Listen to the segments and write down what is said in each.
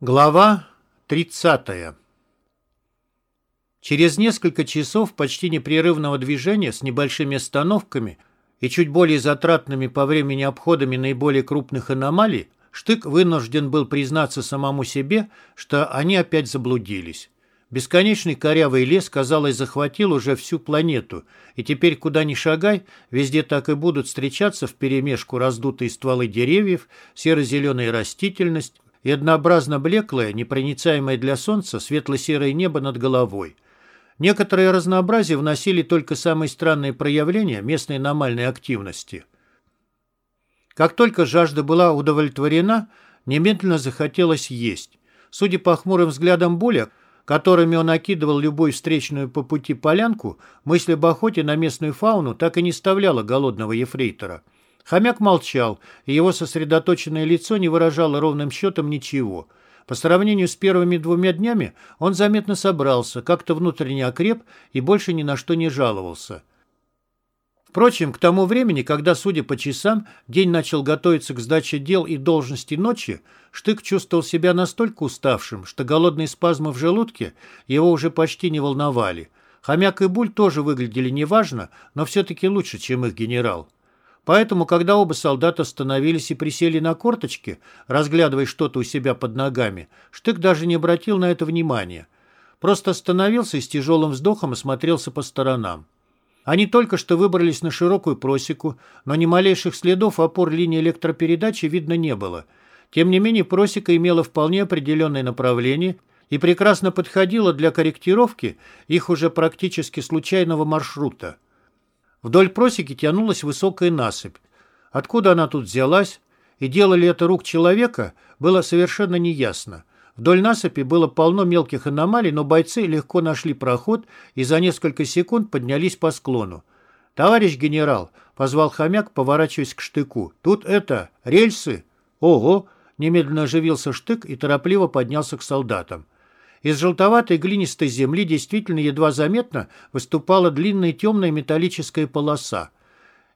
Глава 30. Через несколько часов почти непрерывного движения с небольшими остановками и чуть более затратными по времени обходами наиболее крупных аномалий, Штык вынужден был признаться самому себе, что они опять заблудились. Бесконечный корявый лес, казалось, захватил уже всю планету, и теперь куда ни шагай, везде так и будут встречаться вперемешку раздутые стволы деревьев, серо-зеленая растительность, и однообразно блеклое, непроницаемое для солнца светло-серое небо над головой. Некоторое разнообразие вносили только самые странные проявления местной аномальной активности. Как только жажда была удовлетворена, немедленно захотелось есть. Судя по хмурым взглядам Буля, которыми он окидывал любую встречную по пути полянку, мысль об охоте на местную фауну так и не вставляла голодного ефрейтора – Хомяк молчал, и его сосредоточенное лицо не выражало ровным счетом ничего. По сравнению с первыми двумя днями он заметно собрался, как-то внутренне окреп и больше ни на что не жаловался. Впрочем, к тому времени, когда, судя по часам, день начал готовиться к сдаче дел и должности ночи, Штык чувствовал себя настолько уставшим, что голодные спазмы в желудке его уже почти не волновали. Хомяк и Буль тоже выглядели неважно, но все-таки лучше, чем их генерал. Поэтому, когда оба солдата остановились и присели на корточки, разглядывая что-то у себя под ногами, Штык даже не обратил на это внимания. Просто остановился и с тяжелым вздохом осмотрелся по сторонам. Они только что выбрались на широкую просеку, но ни малейших следов опор линии электропередачи видно не было. Тем не менее, просека имела вполне определенное направление и прекрасно подходила для корректировки их уже практически случайного маршрута. Вдоль просеки тянулась высокая насыпь. Откуда она тут взялась и делали это рук человека, было совершенно неясно. Вдоль насыпи было полно мелких аномалий, но бойцы легко нашли проход и за несколько секунд поднялись по склону. «Товарищ генерал», — позвал хомяк, поворачиваясь к штыку, — «тут это, рельсы?» «Ого!» — немедленно оживился штык и торопливо поднялся к солдатам. Из желтоватой глинистой земли действительно едва заметно выступала длинная темная металлическая полоса.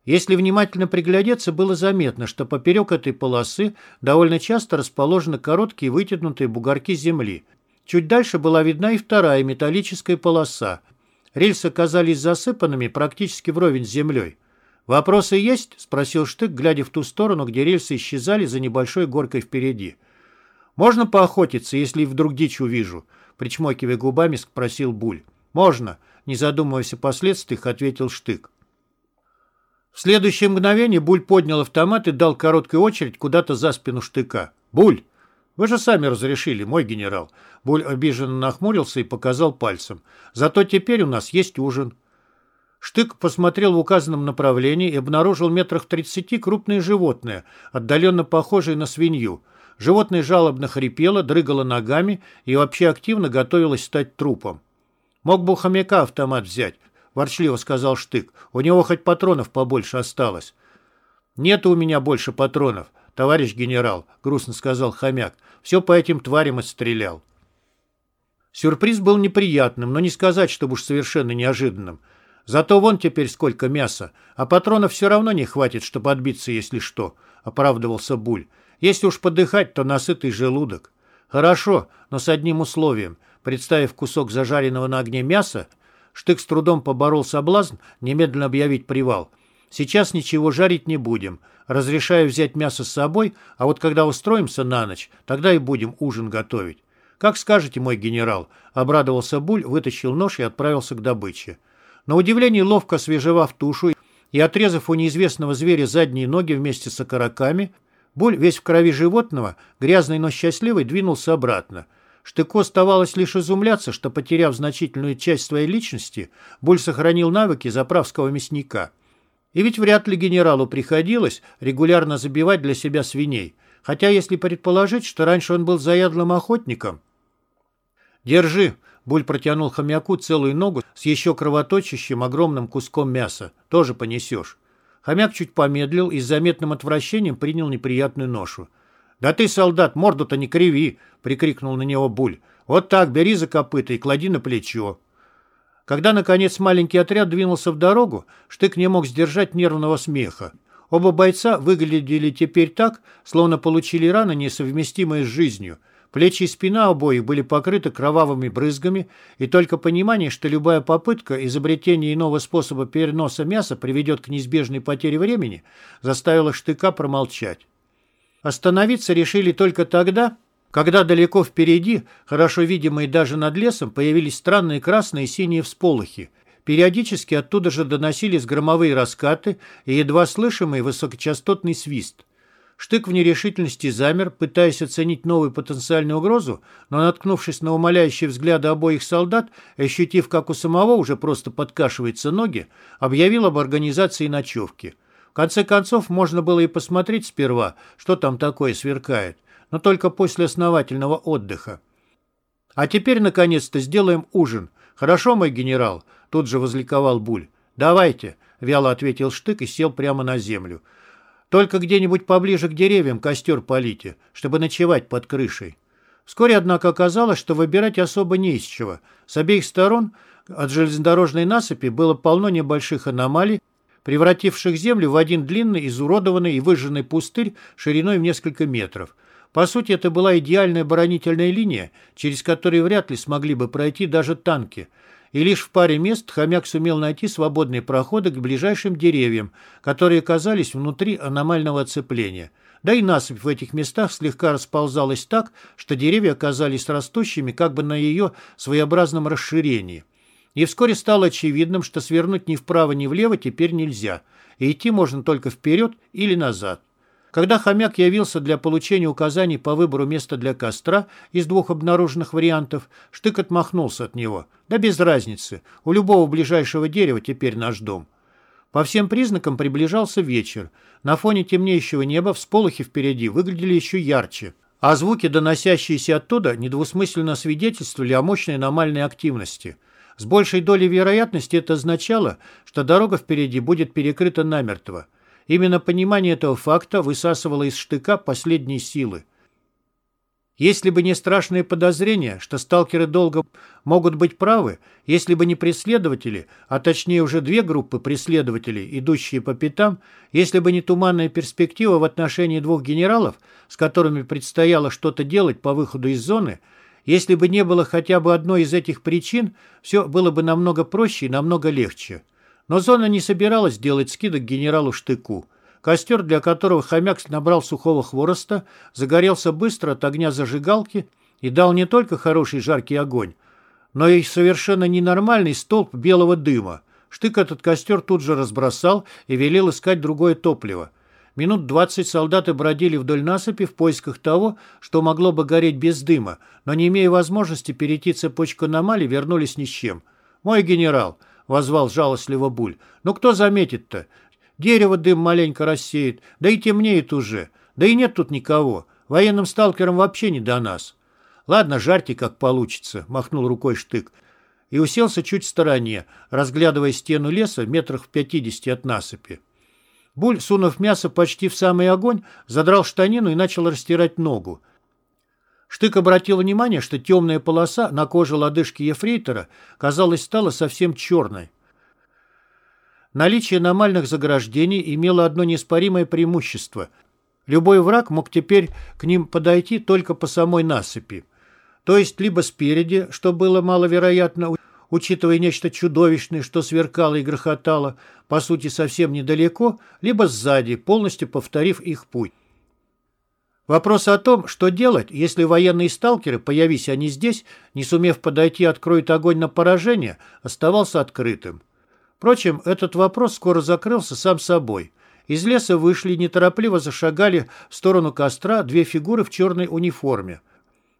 Если внимательно приглядеться, было заметно, что поперек этой полосы довольно часто расположены короткие вытянутые бугорки земли. Чуть дальше была видна и вторая металлическая полоса. Рельсы оказались засыпанными практически вровень с землей. «Вопросы есть?» – спросил Штык, глядя в ту сторону, где рельсы исчезали за небольшой горкой впереди. «Можно поохотиться, если вдруг дичь увижу?» Причмокивая губами, спросил Буль. «Можно», — не задумываясь о последствиях, ответил Штык. В следующее мгновение Буль поднял автомат и дал короткую очередь куда-то за спину Штыка. «Буль, вы же сами разрешили, мой генерал». Буль обиженно нахмурился и показал пальцем. «Зато теперь у нас есть ужин». Штык посмотрел в указанном направлении и обнаружил метрах в тридцати крупное животное, отдаленно похожее на свинью. Животное жалобно хрипело, дрыгало ногами и вообще активно готовилось стать трупом. «Мог бы у хомяка автомат взять», — ворчливо сказал Штык. «У него хоть патронов побольше осталось». «Нет у меня больше патронов, товарищ генерал», — грустно сказал хомяк. «Все по этим тварям отстрелял». Сюрприз был неприятным, но не сказать, чтобы уж совершенно неожиданным. Зато вон теперь сколько мяса, а патронов все равно не хватит, чтобы отбиться, если что, — оправдывался Буль. Если уж подыхать, то насытый желудок. Хорошо, но с одним условием. Представив кусок зажаренного на огне мяса, Штык с трудом поборол соблазн немедленно объявить привал. Сейчас ничего жарить не будем. Разрешаю взять мясо с собой, а вот когда устроимся на ночь, тогда и будем ужин готовить. «Как скажете, мой генерал», — обрадовался Буль, вытащил нож и отправился к добыче. На удивление ловко освежевав тушу и отрезав у неизвестного зверя задние ноги вместе с окороками, Буль, весь в крови животного, грязный, но счастливый, двинулся обратно. Штыку оставалось лишь изумляться, что, потеряв значительную часть своей личности, Буль сохранил навыки заправского мясника. И ведь вряд ли генералу приходилось регулярно забивать для себя свиней, хотя если предположить, что раньше он был заядлым охотником. «Держи!» — Буль протянул хомяку целую ногу с еще кровоточащим огромным куском мяса. «Тоже понесешь». Хомяк чуть помедлил и с заметным отвращением принял неприятную ношу. «Да ты, солдат, морду-то не криви!» — прикрикнул на него Буль. «Вот так, бери за копыта и клади на плечо». Когда, наконец, маленький отряд двинулся в дорогу, Штык не мог сдержать нервного смеха. Оба бойца выглядели теперь так, словно получили раны, несовместимые с жизнью. Плечи и спина обоих были покрыты кровавыми брызгами, и только понимание, что любая попытка изобретения иного способа переноса мяса приведет к неизбежной потере времени, заставило штыка промолчать. Остановиться решили только тогда, когда далеко впереди, хорошо видимые даже над лесом, появились странные красные и синие всполохи. Периодически оттуда же доносились громовые раскаты и едва слышимый высокочастотный свист – Штык в нерешительности замер, пытаясь оценить новую потенциальную угрозу, но, наткнувшись на умоляющие взгляды обоих солдат ощутив, как у самого уже просто подкашиваются ноги, объявил об организации ночевки. В конце концов, можно было и посмотреть сперва, что там такое сверкает, но только после основательного отдыха. «А теперь, наконец-то, сделаем ужин. Хорошо, мой генерал?» Тут же возликовал Буль. «Давайте», — вяло ответил Штык и сел прямо на землю. Только где-нибудь поближе к деревьям костер полите, чтобы ночевать под крышей. Вскоре, однако, оказалось, что выбирать особо не из чего. С обеих сторон от железнодорожной насыпи было полно небольших аномалий, превративших землю в один длинный, изуродованный и выжженный пустырь шириной в несколько метров. По сути, это была идеальная оборонительная линия, через которую вряд ли смогли бы пройти даже танки – и лишь в паре мест хомяк сумел найти свободные проходы к ближайшим деревьям, которые оказались внутри аномального оцепления. Да и насыпь в этих местах слегка расползалась так, что деревья оказались растущими как бы на ее своеобразном расширении. И вскоре стало очевидным, что свернуть ни вправо, ни влево теперь нельзя, и идти можно только вперед или назад. Когда хомяк явился для получения указаний по выбору места для костра из двух обнаруженных вариантов, Штык отмахнулся от него. Да без разницы, у любого ближайшего дерева теперь наш дом. По всем признакам приближался вечер. На фоне темнеющего неба всполохи впереди выглядели еще ярче, а звуки, доносящиеся оттуда, недвусмысленно свидетельствовали о мощной аномальной активности. С большей долей вероятности это означало, что дорога впереди будет перекрыта намертво. Именно понимание этого факта высасывало из штыка последние силы. Если бы не страшные подозрения, что сталкеры долго могут быть правы, если бы не преследователи, а точнее уже две группы преследователей, идущие по пятам, если бы не туманная перспектива в отношении двух генералов, с которыми предстояло что-то делать по выходу из зоны, если бы не было хотя бы одной из этих причин, все было бы намного проще и намного легче. Но зона не собиралась делать скидок генералу Штыку. Костер, для которого хомяк набрал сухого хвороста, загорелся быстро от огня зажигалки и дал не только хороший жаркий огонь, но и совершенно ненормальный столб белого дыма. Штык этот костер тут же разбросал и велел искать другое топливо. Минут двадцать солдаты бродили вдоль насыпи в поисках того, что могло бы гореть без дыма, но, не имея возможности перейти цепочку аномалий, вернулись ни с чем. «Мой генерал», — возвал жалостливо Буль. «Ну кто заметит-то? Дерево дым маленько рассеет, да и темнеет уже. Да и нет тут никого. Военным сталкерам вообще не до нас». «Ладно, жарьте, как получится», — махнул рукой Штык. И уселся чуть в стороне, разглядывая стену леса метрах в пятидесяти от насыпи. Буль, сунув мясо почти в самый огонь, задрал штанину и начал растирать ногу. Штык обратил внимание, что темная полоса на коже лодыжки ефрейтора, казалось, стала совсем черной. Наличие аномальных заграждений имело одно неоспоримое преимущество. Любой враг мог теперь к ним подойти только по самой насыпи. То есть либо спереди, что было маловероятно, учитывая нечто чудовищное, что сверкало и грохотало, по сути совсем недалеко, либо сзади, полностью повторив их путь. Вопрос о том, что делать, если военные сталкеры, появись они здесь, не сумев подойти, откроют огонь на поражение, оставался открытым. Впрочем, этот вопрос скоро закрылся сам собой. Из леса вышли неторопливо зашагали в сторону костра две фигуры в черной униформе.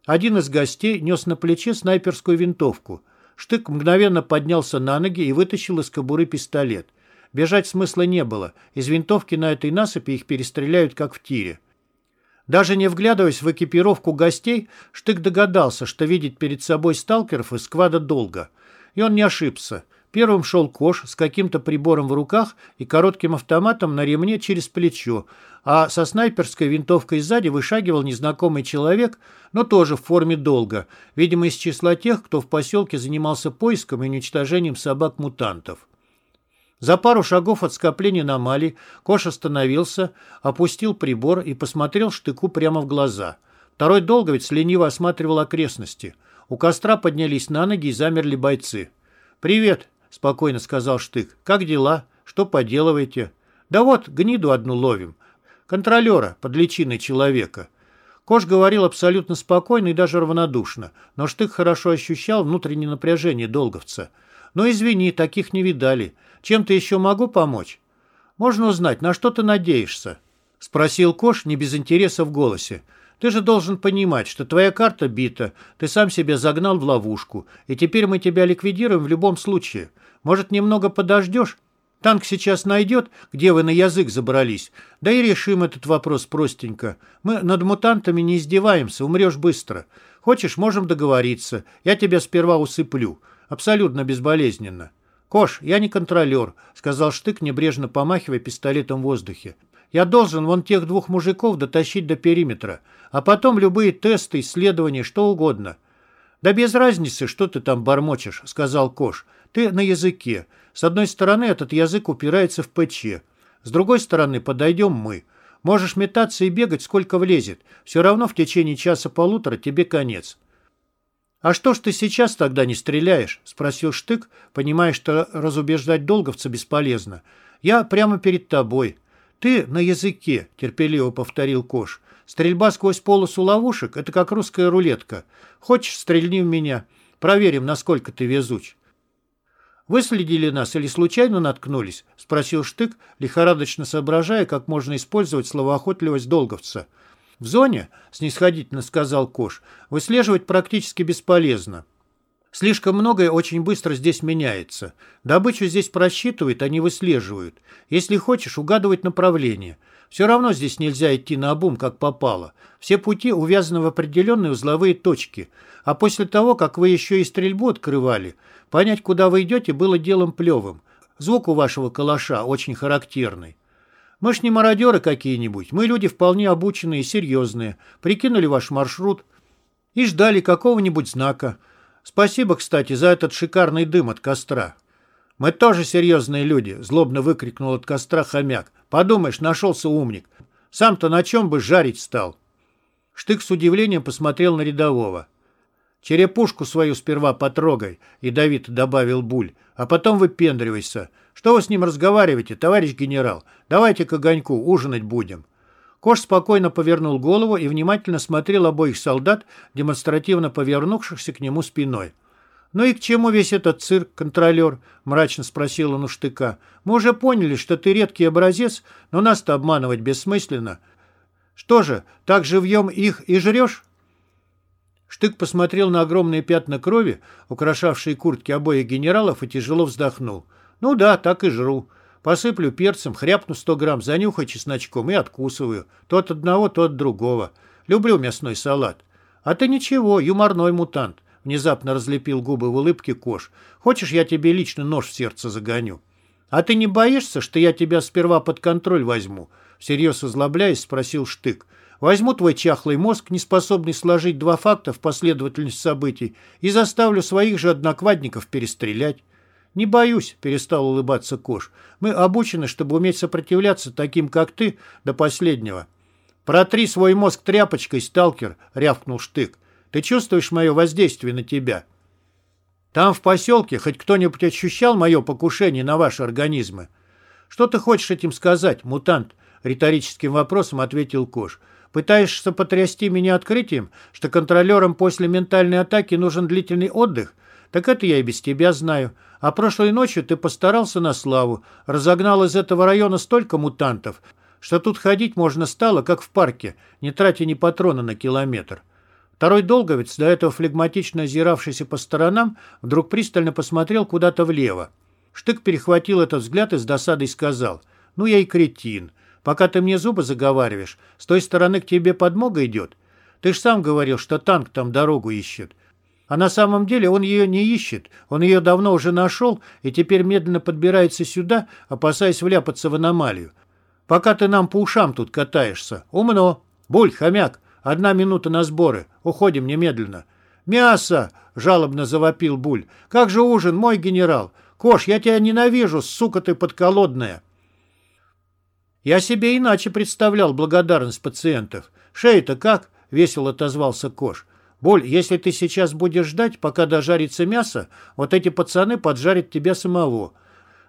Один из гостей нес на плече снайперскую винтовку. Штык мгновенно поднялся на ноги и вытащил из кобуры пистолет. Бежать смысла не было. Из винтовки на этой насыпи их перестреляют, как в тире. Даже не вглядываясь в экипировку гостей, Штык догадался, что видеть перед собой сталкеров из сквада долго. И он не ошибся. Первым шел Кош с каким-то прибором в руках и коротким автоматом на ремне через плечо, а со снайперской винтовкой сзади вышагивал незнакомый человек, но тоже в форме долга, видимо, из числа тех, кто в поселке занимался поиском и уничтожением собак-мутантов. За пару шагов от скопления аномалий Кош остановился, опустил прибор и посмотрел штыку прямо в глаза. Второй долговец лениво осматривал окрестности. У костра поднялись на ноги и замерли бойцы. «Привет», — спокойно сказал Штык. «Как дела? Что поделываете?» «Да вот, гниду одну ловим. Контролера под личиной человека». Кош говорил абсолютно спокойно и даже равнодушно, но Штык хорошо ощущал внутреннее напряжение долговца. «Ну, извини, таких не видали. Чем-то еще могу помочь?» «Можно узнать, на что ты надеешься?» — спросил Кош не без интереса в голосе. «Ты же должен понимать, что твоя карта бита, ты сам себя загнал в ловушку, и теперь мы тебя ликвидируем в любом случае. Может, немного подождешь? Танк сейчас найдет, где вы на язык забрались. Да и решим этот вопрос простенько. Мы над мутантами не издеваемся, умрешь быстро. Хочешь, можем договориться. Я тебя сперва усыплю. Абсолютно безболезненно. «Кош, я не контролер», — сказал Штык, небрежно помахивая пистолетом в воздухе. «Я должен вон тех двух мужиков дотащить до периметра, а потом любые тесты, исследования, что угодно». «Да без разницы, что ты там бормочешь», — сказал Кош. «Ты на языке. С одной стороны, этот язык упирается в ПЧ. С другой стороны, подойдем мы. Можешь метаться и бегать, сколько влезет. Все равно в течение часа-полутора тебе конец». «А что ж ты сейчас тогда не стреляешь?» — спросил Штык, понимая, что разубеждать долговца бесполезно. «Я прямо перед тобой». «Ты на языке», — терпеливо повторил Кош. «Стрельба сквозь полосу ловушек — это как русская рулетка. Хочешь, стрельни в меня. Проверим, насколько ты везуч». «Выследили нас или случайно наткнулись?» — спросил Штык, лихорадочно соображая, как можно использовать словоохотливость долговца. «В зоне, — снисходительно сказал Кош, — выслеживать практически бесполезно. Слишком многое очень быстро здесь меняется. Добычу здесь просчитывают, а не выслеживают. Если хочешь, угадывать направление. Все равно здесь нельзя идти на обум, как попало. Все пути увязаны в определенные узловые точки. А после того, как вы еще и стрельбу открывали, понять, куда вы идете, было делом плевым. Звук у вашего калаша очень характерный. Мы ж не мародеры какие-нибудь. Мы люди вполне обученные и серьезные. Прикинули ваш маршрут и ждали какого-нибудь знака. Спасибо, кстати, за этот шикарный дым от костра. «Мы тоже серьезные люди», — злобно выкрикнул от костра хомяк. «Подумаешь, нашелся умник. Сам-то на чем бы жарить стал?» Штык с удивлением посмотрел на рядового. «Черепушку свою сперва потрогай», — ядовито добавил Буль, «а потом выпендривайся. Что вы с ним разговариваете, товарищ генерал? Давайте к огоньку, ужинать будем». Кош спокойно повернул голову и внимательно смотрел обоих солдат, демонстративно повернувшихся к нему спиной. «Ну и к чему весь этот цирк, контролер?» — мрачно спросил он у штыка. «Мы уже поняли, что ты редкий образец, но нас-то обманывать бессмысленно. Что же, так живьем их и жрешь?» Штык посмотрел на огромные пятна крови, украшавшие куртки обоих генералов, и тяжело вздохнул. Ну да, так и жру. Посыплю перцем, хряпну сто грамм, занюхаю чесночком и откусываю. То от одного, то от другого. Люблю мясной салат. А ты ничего, юморной мутант. Внезапно разлепил губы в улыбке Кош. Хочешь, я тебе лично нож в сердце загоню? А ты не боишься, что я тебя сперва под контроль возьму? Всерьез озлобляясь, спросил Штык. Возьму твой чахлый мозг, не способный сложить два факта в последовательность событий, и заставлю своих же одноквадников перестрелять. «Не боюсь», — перестал улыбаться Кош. «Мы обучены, чтобы уметь сопротивляться таким, как ты, до последнего». «Протри свой мозг тряпочкой, сталкер», — рявкнул Штык. «Ты чувствуешь мое воздействие на тебя?» «Там, в поселке, хоть кто-нибудь ощущал мое покушение на ваши организмы?» «Что ты хочешь этим сказать, мутант?» — риторическим вопросом ответил Кош. «Пытаешься потрясти меня открытием, что контролерам после ментальной атаки нужен длительный отдых? Так это я и без тебя знаю. А прошлой ночью ты постарался на славу, разогнал из этого района столько мутантов, что тут ходить можно стало, как в парке, не тратя ни патрона на километр. Второй долговец, до этого флегматично озиравшийся по сторонам, вдруг пристально посмотрел куда-то влево. Штык перехватил этот взгляд и с досадой сказал, «Ну я и кретин. Пока ты мне зубы заговариваешь, с той стороны к тебе подмога идет. Ты ж сам говорил, что танк там дорогу ищет. А на самом деле он ее не ищет. Он ее давно уже нашел и теперь медленно подбирается сюда, опасаясь вляпаться в аномалию. Пока ты нам по ушам тут катаешься. Умно. Буль, хомяк, одна минута на сборы. Уходим немедленно. «Мясо!» — жалобно завопил Буль. «Как же ужин, мой генерал? Кош, я тебя ненавижу, сука ты подколодная!» Я себе иначе представлял благодарность пациентов. Шея-то как? весело отозвался Кош. «Боль, если ты сейчас будешь ждать, пока дожарится мясо, вот эти пацаны поджарят тебя самого.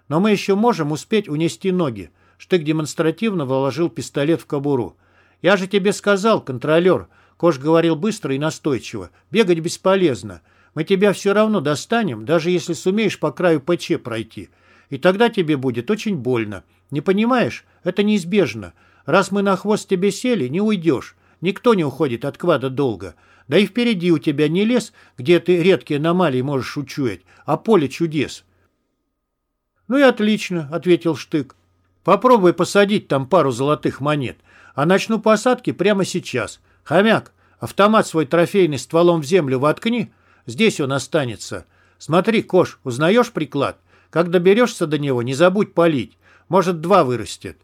Но мы еще можем успеть унести ноги». Штык демонстративно вложил пистолет в кобуру. «Я же тебе сказал, контролер», — Кош говорил быстро и настойчиво, — «бегать бесполезно. Мы тебя все равно достанем, даже если сумеешь по краю ПЧ пройти. И тогда тебе будет очень больно. Не понимаешь? Это неизбежно. Раз мы на хвост тебе сели, не уйдешь. Никто не уходит от квада долго. Да и впереди у тебя не лес, где ты редкие аномалии можешь учуять, а поле чудес. «Ну и отлично», — ответил Штык. «Попробуй посадить там пару золотых монет, а начну посадки прямо сейчас. Хомяк, автомат свой трофейный стволом в землю воткни, здесь он останется. Смотри, Кош, узнаешь приклад? Как доберешься до него, не забудь полить. Может, два вырастет».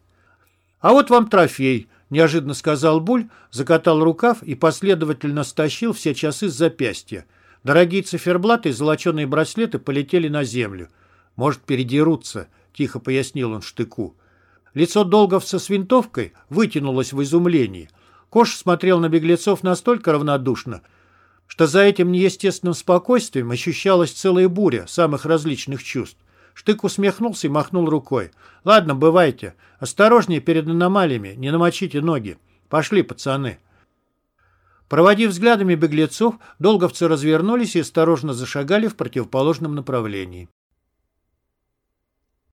«А вот вам трофей», неожиданно сказал Буль, закатал рукав и последовательно стащил все часы с запястья. Дорогие циферблаты и золоченые браслеты полетели на землю. «Может, передерутся», — тихо пояснил он штыку. Лицо Долговца с винтовкой вытянулось в изумлении. Кош смотрел на беглецов настолько равнодушно, что за этим неестественным спокойствием ощущалась целая буря самых различных чувств. Штык усмехнулся и махнул рукой. «Ладно, бывайте. Осторожнее перед аномалиями, не намочите ноги. Пошли, пацаны». Проводив взглядами беглецов, долговцы развернулись и осторожно зашагали в противоположном направлении.